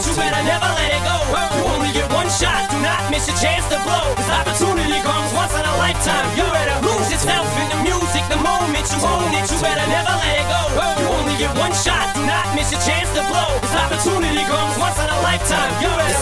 it, you better never let it go. You only get one shot, do not miss your chance to blow. This opportunity comes once in a lifetime. You better lose yourself in the music the moment you own it. You better never let it go. You only get one shot, do not miss your chance to blow. This opportunity comes once in a lifetime. You better